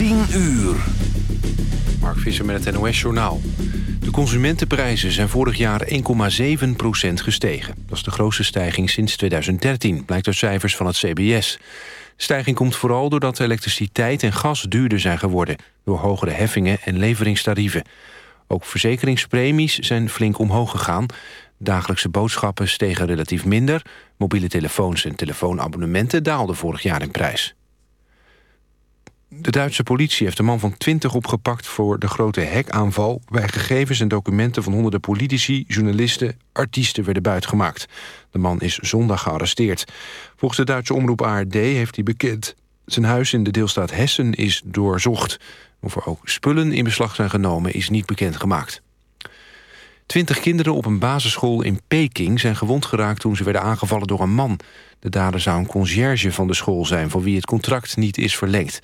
10 uur. Mark Visser met het NOS-journaal. De consumentenprijzen zijn vorig jaar 1,7% gestegen. Dat is de grootste stijging sinds 2013, blijkt uit cijfers van het CBS. De stijging komt vooral doordat elektriciteit en gas duurder zijn geworden... door hogere heffingen en leveringstarieven. Ook verzekeringspremies zijn flink omhoog gegaan. Dagelijkse boodschappen stegen relatief minder. Mobiele telefoons en telefoonabonnementen daalden vorig jaar in prijs. De Duitse politie heeft een man van 20 opgepakt... voor de grote hackaanval... waarbij gegevens en documenten van honderden politici, journalisten... artiesten werden buitgemaakt. De man is zondag gearresteerd. Volgens de Duitse omroep ARD heeft hij bekend... zijn huis in de deelstaat Hessen is doorzocht. Of er ook spullen in beslag zijn genomen is niet bekendgemaakt. Twintig kinderen op een basisschool in Peking zijn gewond geraakt... toen ze werden aangevallen door een man. De dader zou een conciërge van de school zijn... voor wie het contract niet is verlengd.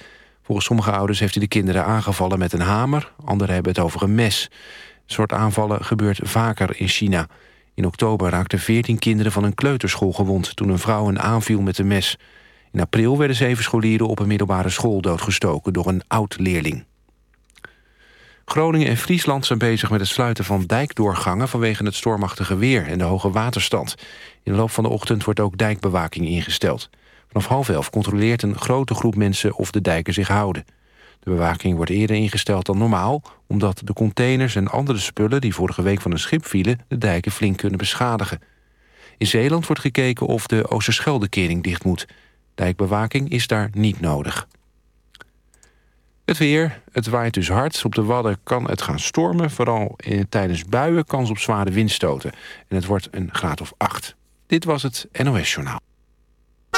Volgens sommige ouders heeft hij de kinderen aangevallen met een hamer. Anderen hebben het over een mes. Een soort aanvallen gebeurt vaker in China. In oktober raakten 14 kinderen van een kleuterschool gewond... toen een vrouw een aanviel met een mes. In april werden zeven scholieren op een middelbare school doodgestoken... door een oud-leerling. Groningen en Friesland zijn bezig met het sluiten van dijkdoorgangen... vanwege het stormachtige weer en de hoge waterstand. In de loop van de ochtend wordt ook dijkbewaking ingesteld. Vanaf half elf controleert een grote groep mensen of de dijken zich houden. De bewaking wordt eerder ingesteld dan normaal... omdat de containers en andere spullen die vorige week van een schip vielen... de dijken flink kunnen beschadigen. In Zeeland wordt gekeken of de Oosterscheldekering dicht moet. Dijkbewaking is daar niet nodig. Het weer, het waait dus hard. Op de Wadden kan het gaan stormen. Vooral tijdens buien kans op zware windstoten. En het wordt een graad of acht. Dit was het NOS Journaal.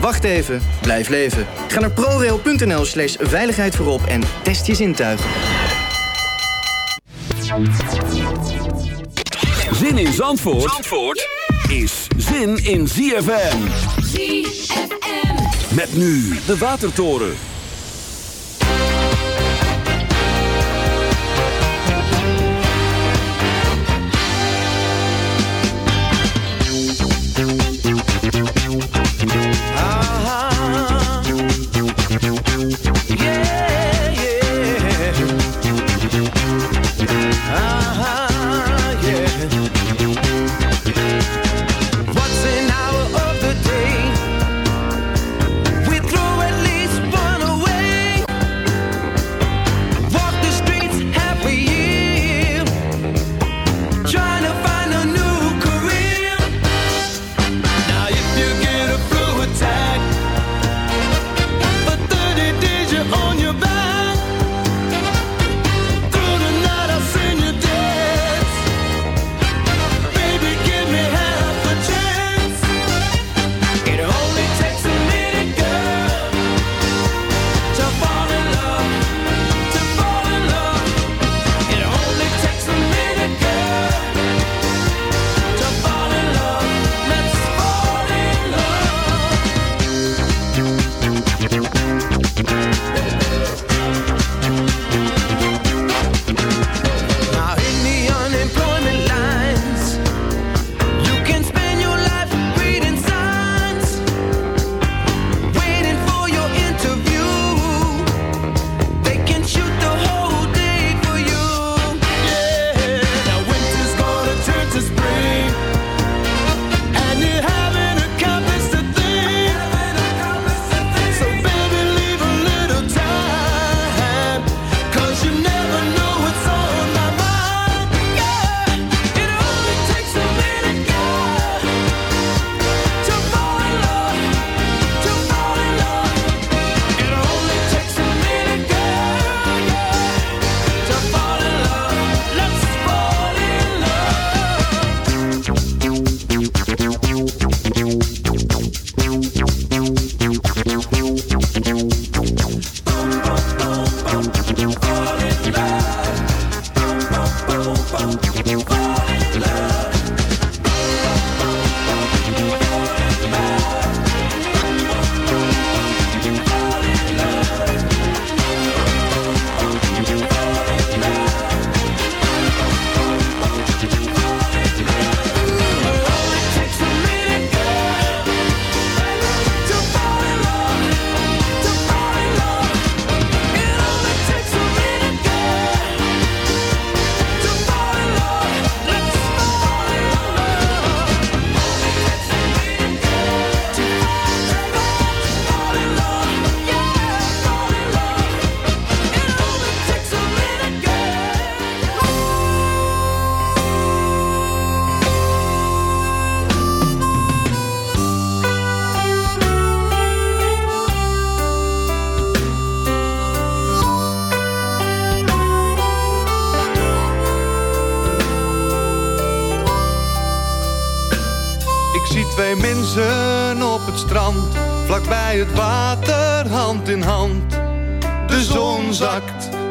Wacht even, blijf leven. Ga naar prorail.nl slash veiligheid voorop en test je zintuigen. Zin in Zandvoort, Zandvoort is zin in ZFM. ZFM. Met nu de Watertoren.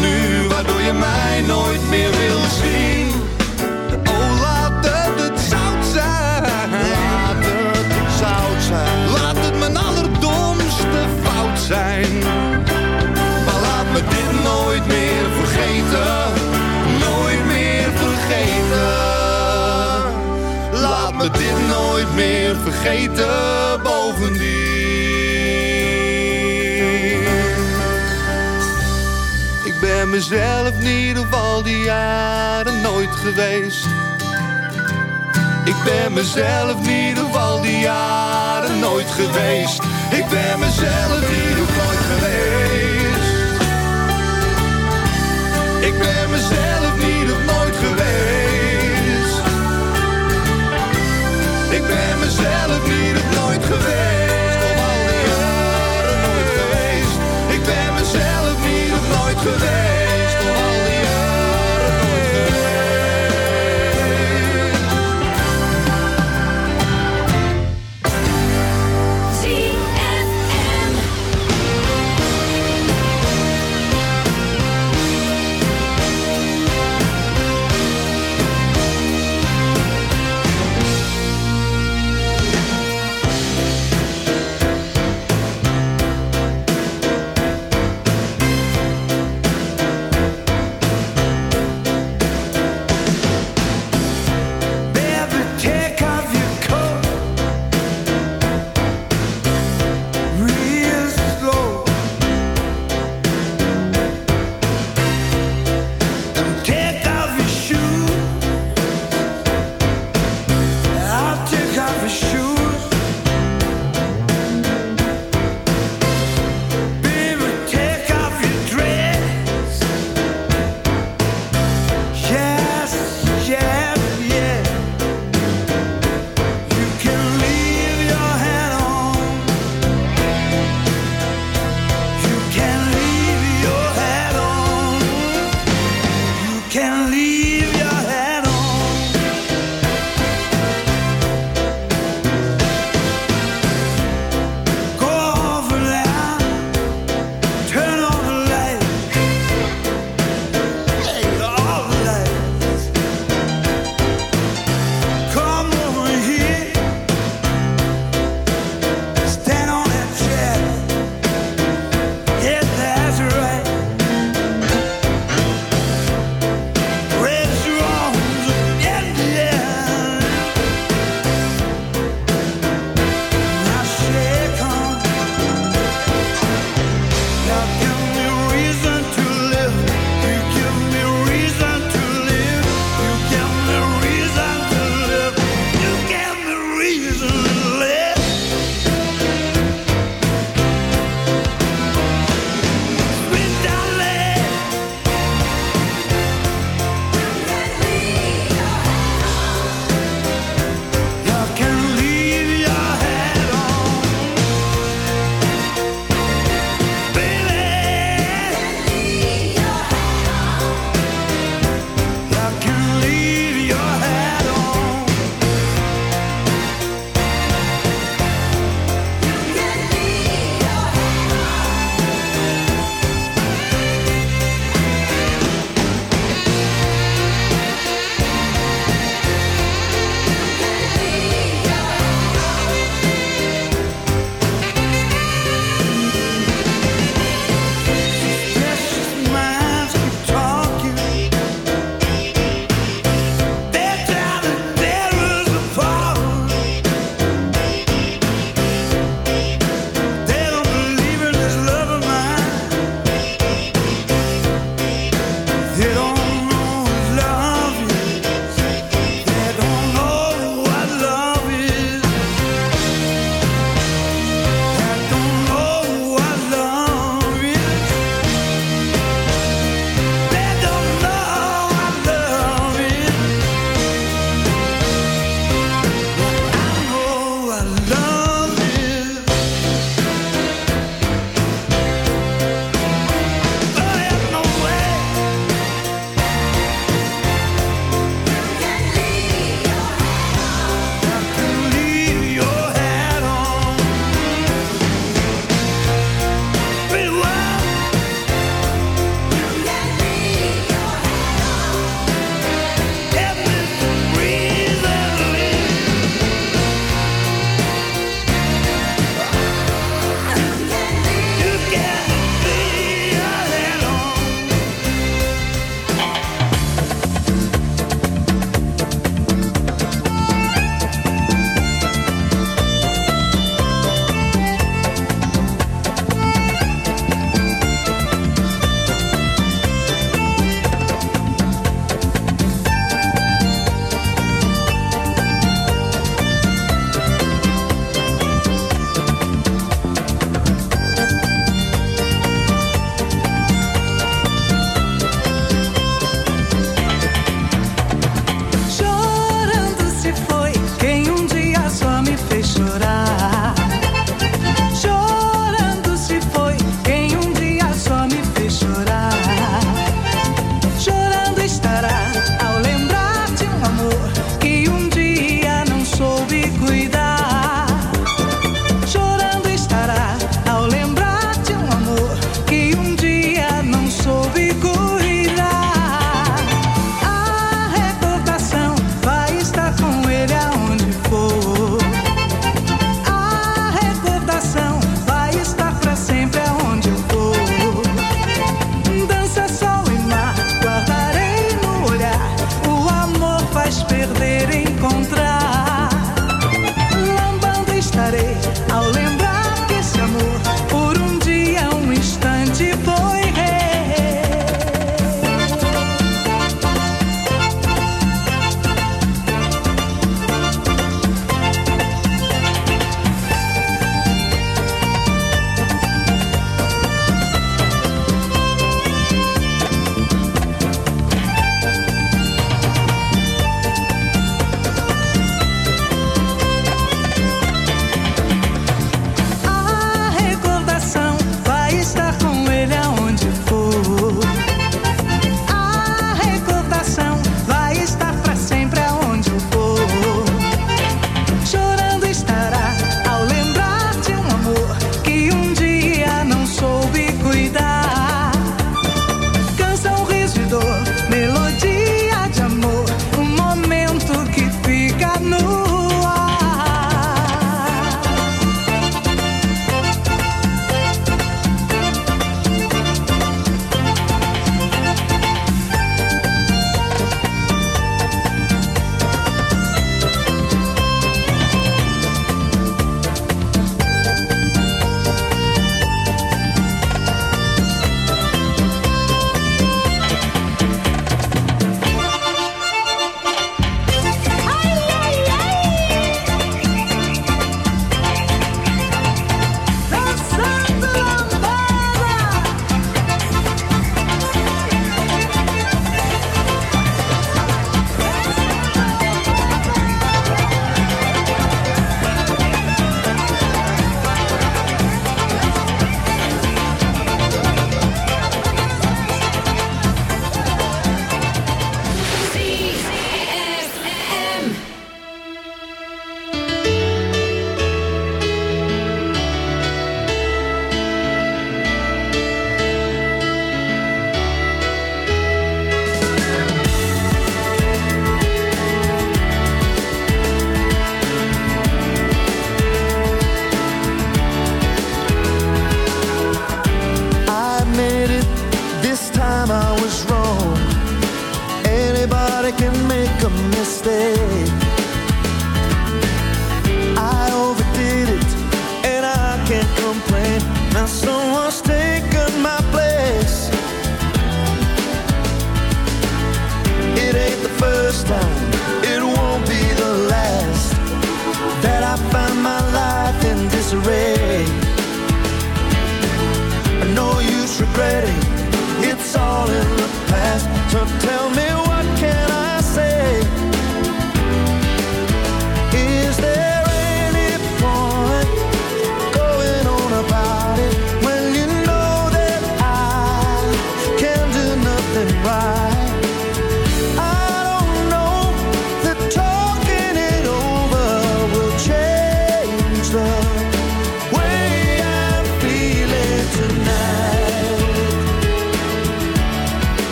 nu, waardoor je mij nooit meer wil zien. Oh, laat het het zout zijn. Laat het het zout zijn. Laat het mijn allerdomste fout zijn. Maar laat me dit nooit meer vergeten. Nooit meer vergeten. Laat me dit nooit meer vergeten bovendien. Ben mezelf niet op al die jaren nooit geweest. Ik ben mezelf niet op al die jaren nooit geweest. Ik ben mezelf niet op nooit geweest. Ik ben mezelf niet op nooit geweest. Ik ben mezelf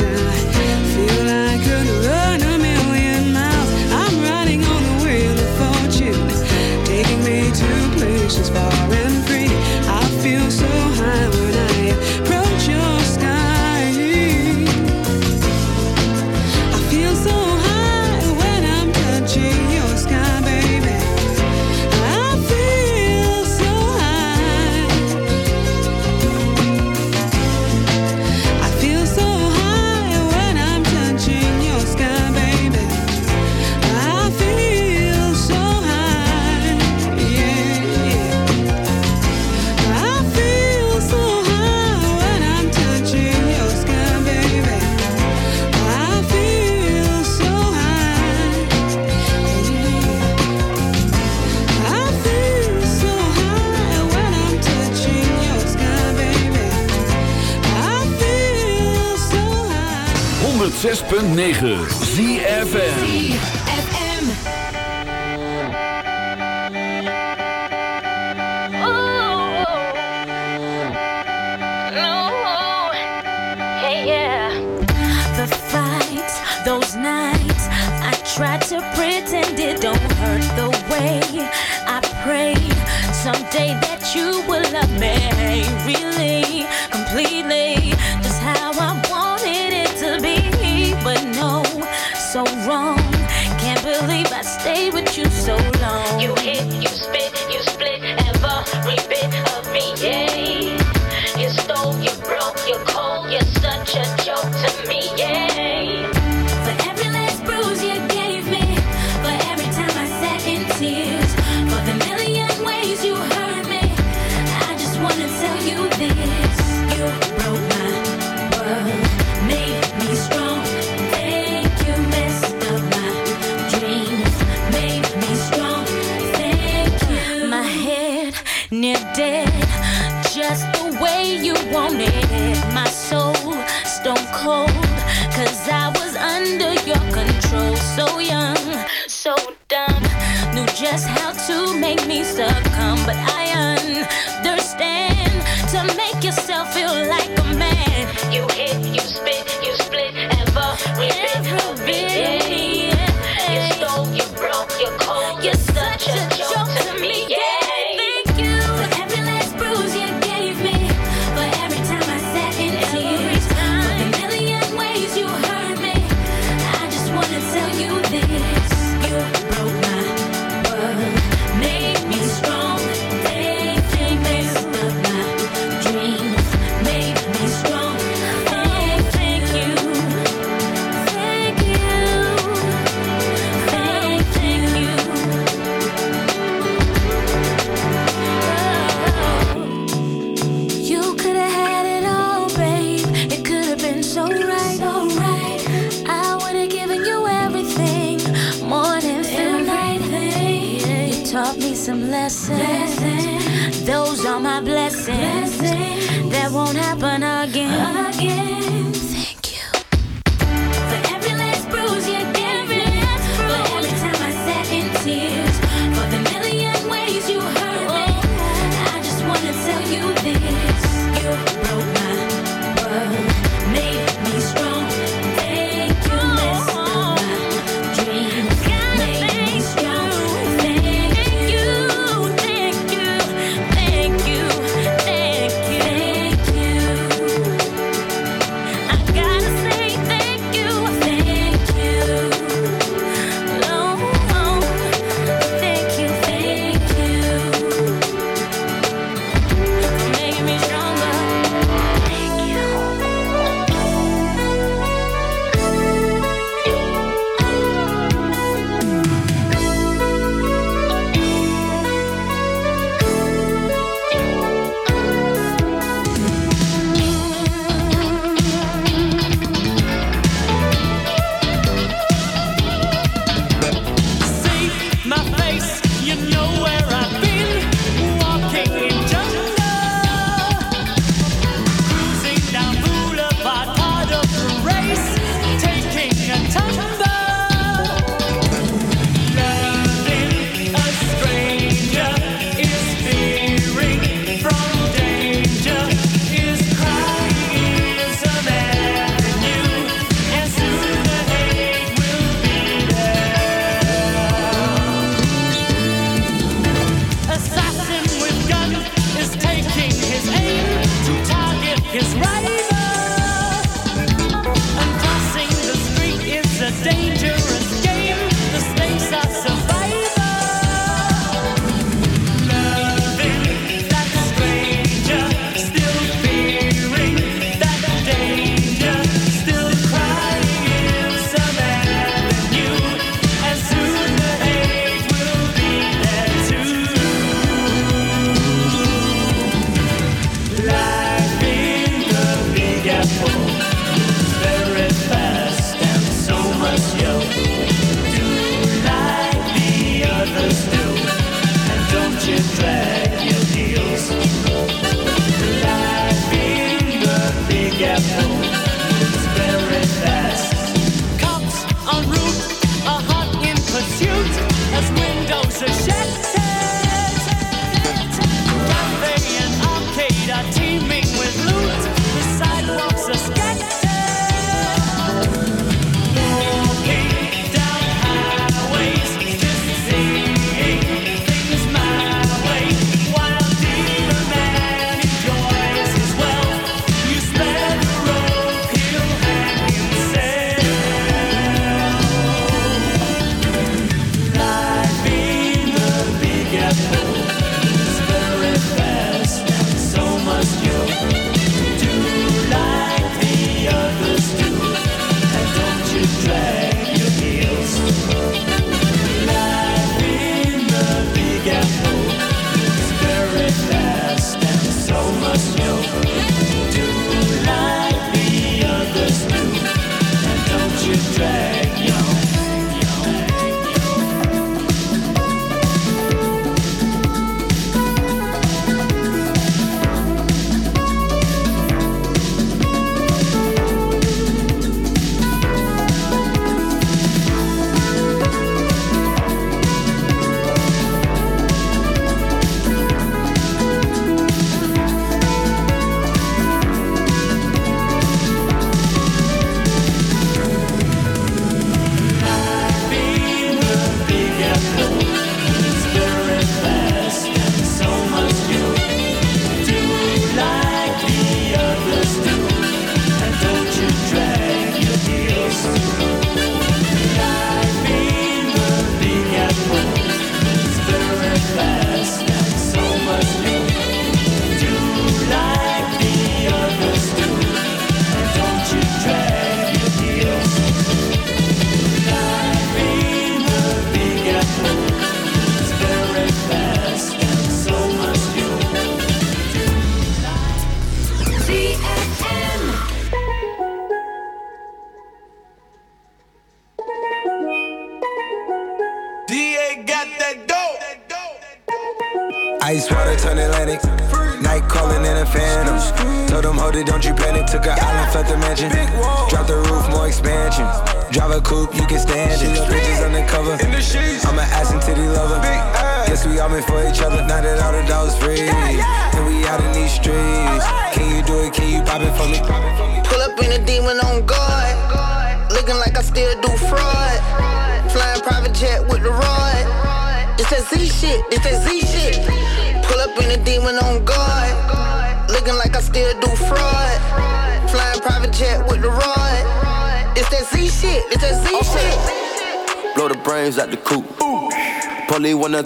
till wanted my soul stone cold. Cause I was under your control, so young, so dumb. Knew just how to make me succumb, but I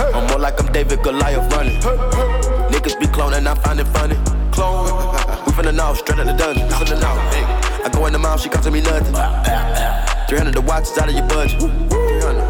I'm more like I'm David Goliath running. Niggas be cloning, I find it funny. Clone. We finna know, straight out the dungeon. We finna know. I go in the mouth, she costing me nothing. 300 the watch is out of your budget. 300.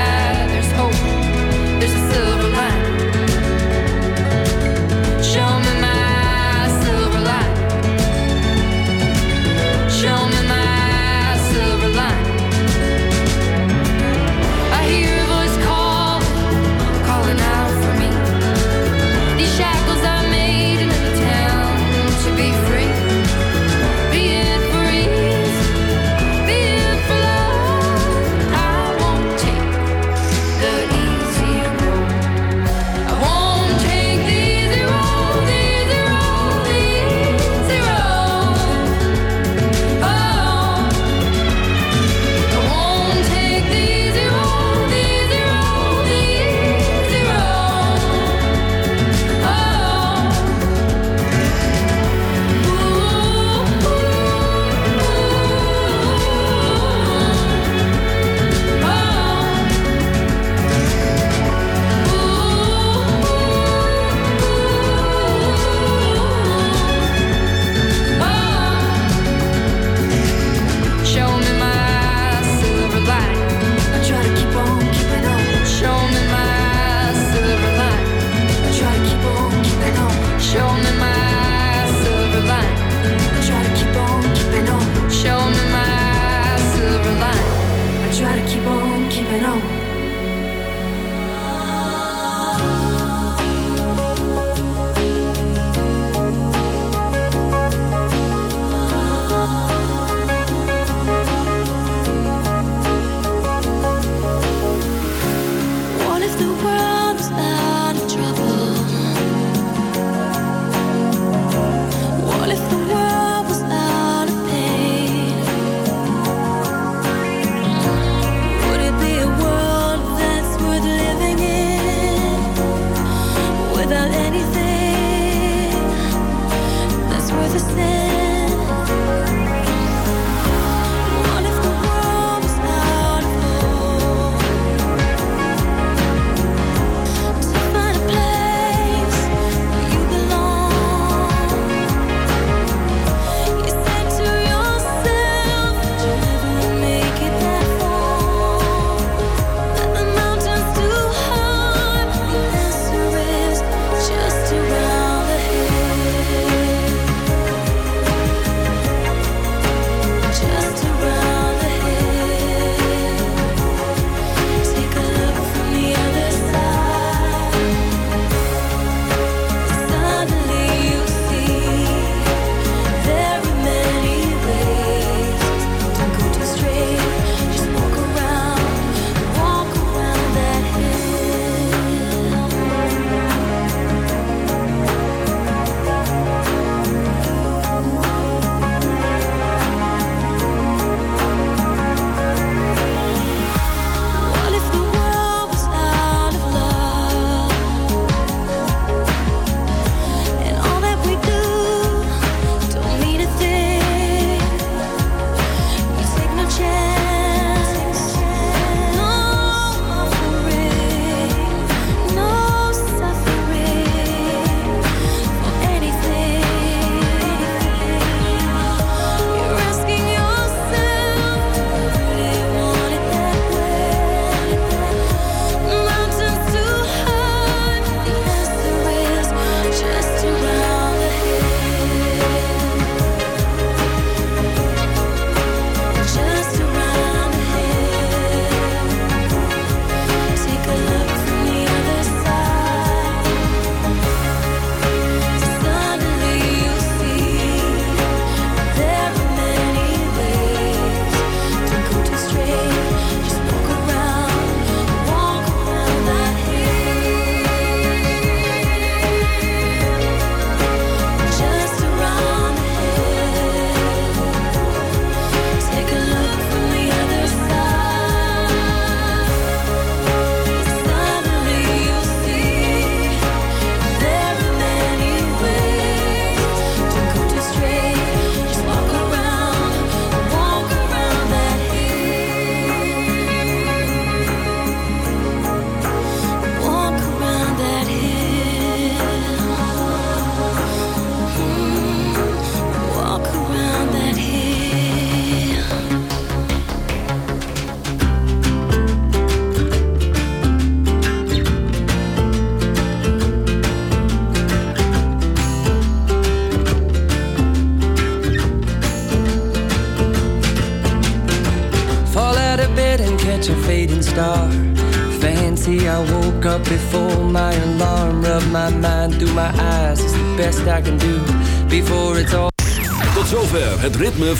all is the